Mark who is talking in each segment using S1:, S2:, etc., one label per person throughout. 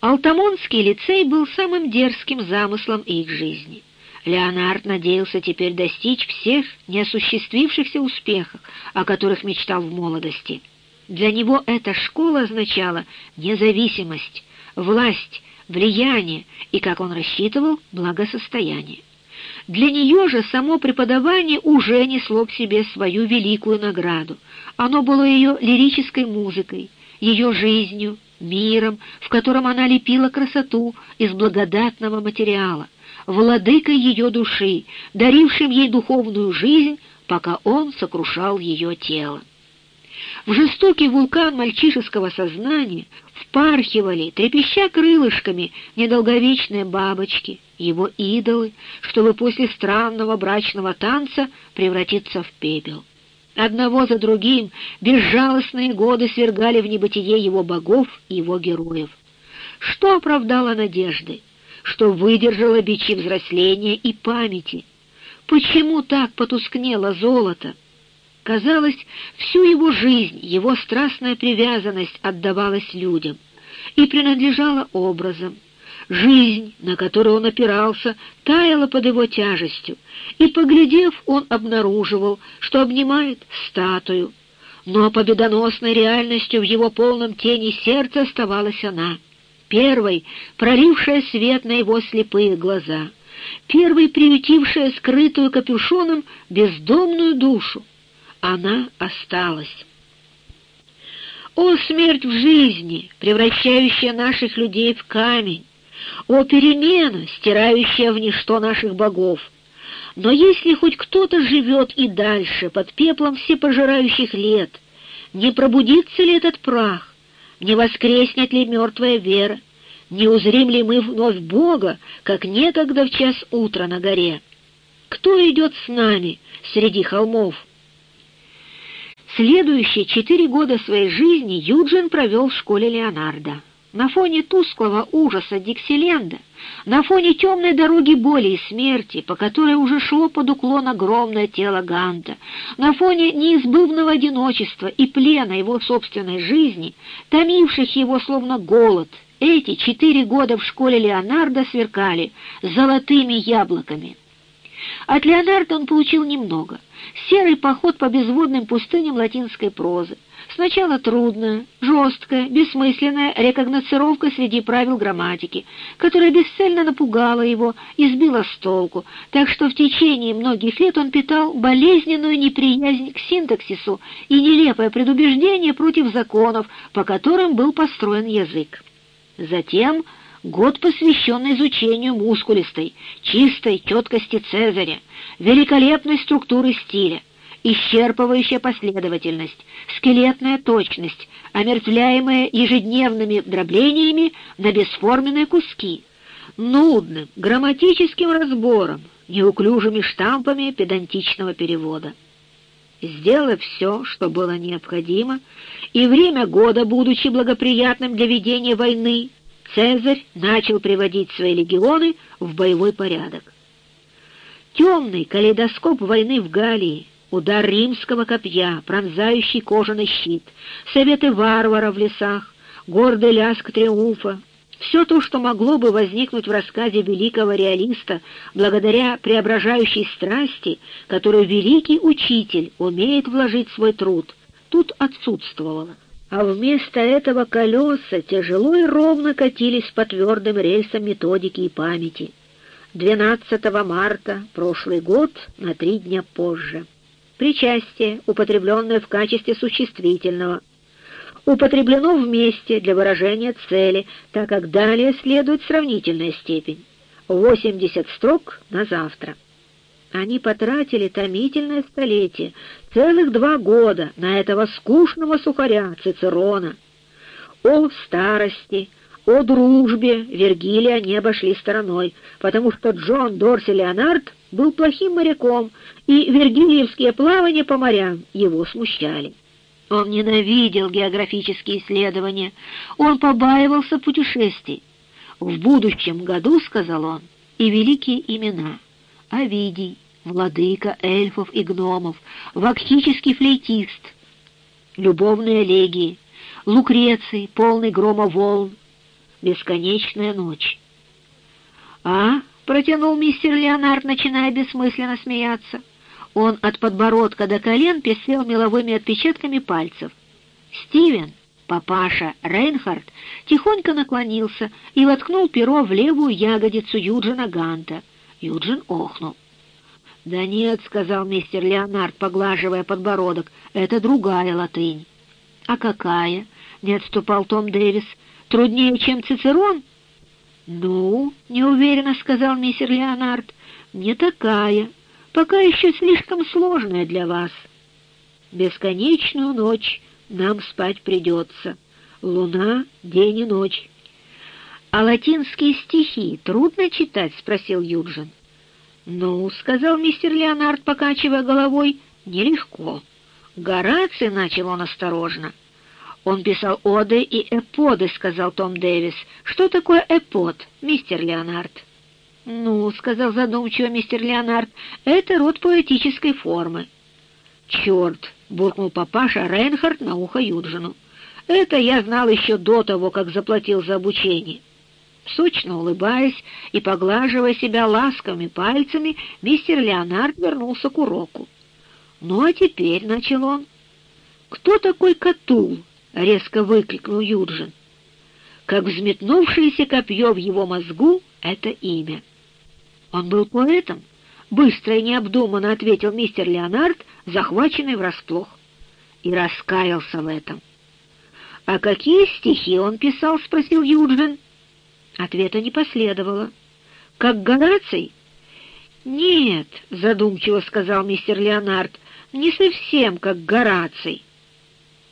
S1: Алтамонский лицей был самым дерзким замыслом их жизни. Леонард надеялся теперь достичь всех неосуществившихся успехов, о которых мечтал в молодости. Для него эта школа означала независимость, власть, влияние и, как он рассчитывал, благосостояние. Для нее же само преподавание уже несло к себе свою великую награду. Оно было ее лирической музыкой, ее жизнью, миром, в котором она лепила красоту из благодатного материала, владыкой ее души, дарившим ей духовную жизнь, пока он сокрушал ее тело. В жестокий вулкан мальчишеского сознания впархивали, трепеща крылышками, недолговечные бабочки, его идолы, чтобы после странного брачного танца превратиться в пепел. Одного за другим безжалостные годы свергали в небытие его богов и его героев. Что оправдало надежды? Что выдержало бичи взросления и памяти? Почему так потускнело золото? Казалось, всю его жизнь его страстная привязанность отдавалась людям и принадлежала образам. Жизнь, на которую он опирался, таяла под его тяжестью, и, поглядев, он обнаруживал, что обнимает статую. Но победоносной реальностью в его полном тени сердца оставалась она, первой, пролившая свет на его слепые глаза, первой приютившая скрытую капюшоном бездомную душу она осталась. О, смерть в жизни, превращающая наших людей в камень! О, перемена, стирающая в ничто наших богов! Но если хоть кто-то живет и дальше под пеплом всепожирающих лет, не пробудится ли этот прах, не воскреснет ли мертвая вера, не узрим ли мы вновь Бога, как некогда в час утра на горе? Кто идет с нами среди холмов? Следующие четыре года своей жизни Юджин провел в школе Леонардо. На фоне тусклого ужаса Диксиленда, на фоне темной дороги боли и смерти, по которой уже шло под уклон огромное тело Ганта, на фоне неизбывного одиночества и плена его собственной жизни, томивших его словно голод, эти четыре года в школе Леонардо сверкали золотыми яблоками. От Леонардо он получил немного. Серый поход по безводным пустыням латинской прозы. Сначала трудная, жесткая, бессмысленная рекогносцировка среди правил грамматики, которая бесцельно напугала его и сбила с толку, так что в течение многих лет он питал болезненную неприязнь к синтаксису и нелепое предубеждение против законов, по которым был построен язык. Затем год посвященный изучению мускулистой, чистой четкости Цезаря, великолепной структуры стиля, исчерпывающая последовательность, скелетная точность, омертвляемая ежедневными дроблениями на бесформенные куски, нудным грамматическим разбором, неуклюжими штампами педантичного перевода. Сделав все, что было необходимо, и время года, будучи благоприятным для ведения войны, Цезарь начал приводить свои легионы в боевой порядок. Темный калейдоскоп войны в Галлии, удар римского копья, пронзающий кожаный щит, советы варвара в лесах, гордый ляск триумфа, все то, что могло бы возникнуть в рассказе великого реалиста благодаря преображающей страсти, которую великий учитель умеет вложить в свой труд, тут отсутствовало а вместо этого колеса тяжело и ровно катились по твердым рельсам методики и памяти. 12 марта, прошлый год, на три дня позже. Причастие, употребленное в качестве существительного, употреблено вместе для выражения цели, так как далее следует сравнительная степень. 80 строк на завтра. Они потратили томительное столетие, целых два года на этого скучного сухаря Цицерона. О старости, о дружбе Вергилия они обошли стороной, потому что Джон Дорси Леонард был плохим моряком, и вергилиевские плавания по морям его смущали. Он ненавидел географические исследования, он побаивался путешествий. «В будущем году, — сказал он, — и великие имена — Овидий, владыка эльфов и гномов, вактический флейтист, любовные элегии, Лукреций, полный грома волн, бесконечная ночь. «А?» — протянул мистер Леонард, начиная бессмысленно смеяться. Он от подбородка до колен пестрел меловыми отпечатками пальцев. Стивен, папаша Рейнхард, тихонько наклонился и воткнул перо в левую ягодицу Юджина Ганта. Юджин охнул. «Да нет», — сказал мистер Леонард, поглаживая подбородок, — «это другая латынь». «А какая?» — не отступал Том Дэвис. «Труднее, чем Цицерон?» «Ну, — неуверенно сказал мистер Леонард, — не такая, пока еще слишком сложная для вас. Бесконечную ночь нам спать придется. Луна — день и ночь». «А латинские стихи трудно читать?» — спросил Юджин. «Ну, — сказал мистер Леонард, покачивая головой, — нелегко. Гораций, — начал он осторожно. Он писал оды и эподы, — сказал Том Дэвис. Что такое эпод, мистер Леонард? «Ну, — сказал задумчиво мистер Леонард, — это род поэтической формы». «Черт!» — буркнул папаша Рейнхард на ухо Юджину. «Это я знал еще до того, как заплатил за обучение». Сочно улыбаясь и поглаживая себя ласковыми пальцами, мистер Леонард вернулся к уроку. «Ну а теперь», — начал он, — «кто такой Катул?» — резко выкрикнул Юджин. Как взметнувшееся копье в его мозгу — это имя. «Он был поэтом?» — быстро и необдуманно ответил мистер Леонард, захваченный врасплох, и раскаялся в этом. «А какие стихи он писал?» — спросил Юджин. Ответа не последовало. «Как Гораций?» «Нет», — задумчиво сказал мистер Леонард, — «не совсем как Гораций».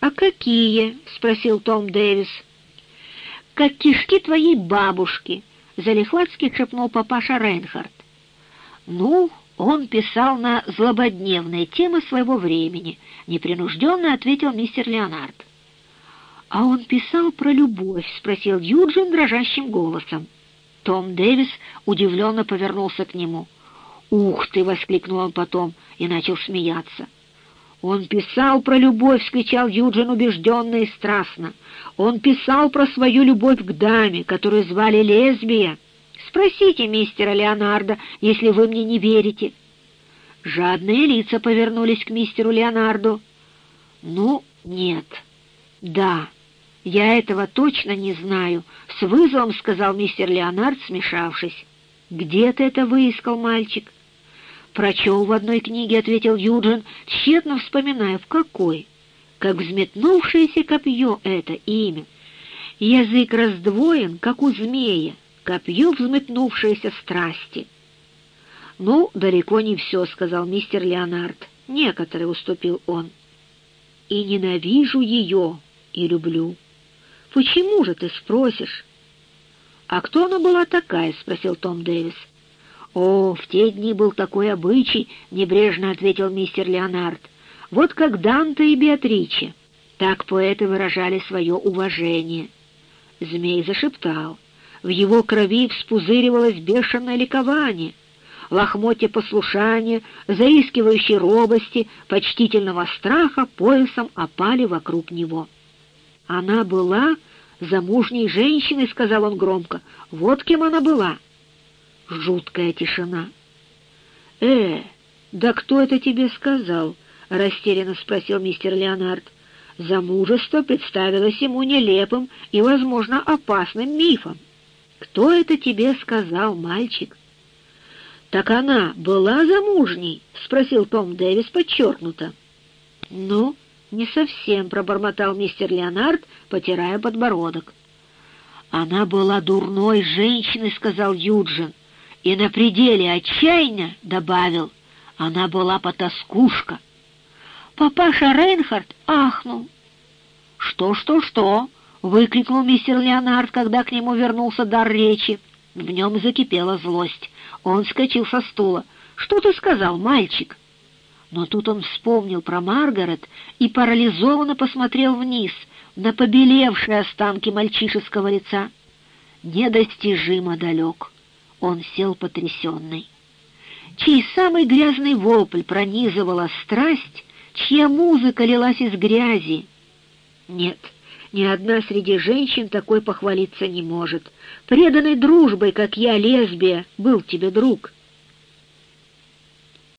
S1: «А какие?» — спросил Том Дэвис. «Как кишки твоей бабушки», — залихватски шепнул папаша Рейнхард. «Ну, он писал на злободневные темы своего времени», — непринужденно ответил мистер Леонард. «А он писал про любовь?» — спросил Юджин дрожащим голосом. Том Дэвис удивленно повернулся к нему. «Ух ты!» — воскликнул он потом и начал смеяться. «Он писал про любовь!» — вскричал Юджин убежденно и страстно. «Он писал про свою любовь к даме, которую звали Лесбия. Спросите мистера Леонардо, если вы мне не верите». Жадные лица повернулись к мистеру Леонарду. «Ну, нет. Да». «Я этого точно не знаю», — с вызовом сказал мистер Леонард, смешавшись. «Где ты это выискал, мальчик?» «Прочел в одной книге», — ответил Юджин, тщетно вспоминая, в какой. «Как взметнувшееся копье это имя. Язык раздвоен, как у змея, копье взметнувшееся страсти». «Ну, далеко не все», — сказал мистер Леонард. «Некоторые», — уступил он. «И ненавижу ее, и люблю». «Почему же ты спросишь?» «А кто она была такая?» — спросил Том Дэвис. «О, в те дни был такой обычай», — небрежно ответил мистер Леонард. «Вот как Данте и Беатриче. Так поэты выражали свое уважение». Змей зашептал. В его крови вспузыривалось бешеное ликование. Лохмотья послушания, заискивающей робости, почтительного страха поясом опали вокруг него. «Она была замужней женщиной», — сказал он громко. «Вот кем она была». Жуткая тишина. «Э, да кто это тебе сказал?» — растерянно спросил мистер Леонард. Замужество представилось ему нелепым и, возможно, опасным мифом. «Кто это тебе сказал, мальчик?» «Так она была замужней?» — спросил Том Дэвис подчеркнуто. «Ну, «Не совсем», — пробормотал мистер Леонард, потирая подбородок. «Она была дурной женщиной», — сказал Юджин, и на пределе отчаяния добавил, «она была потаскушка». Папаша Рейнхард ахнул. «Что, что, что?» — выкрикнул мистер Леонард, когда к нему вернулся дар речи. В нем закипела злость. Он вскочил со стула. «Что ты сказал, мальчик?» Но тут он вспомнил про Маргарет и парализованно посмотрел вниз на побелевшие останки мальчишеского лица. Недостижимо далек. Он сел потрясенный. Чей самый грязный вопль пронизывала страсть, чья музыка лилась из грязи. Нет, Ни одна среди женщин такой похвалиться не может. Преданной дружбой, как я, лесбия, был тебе друг.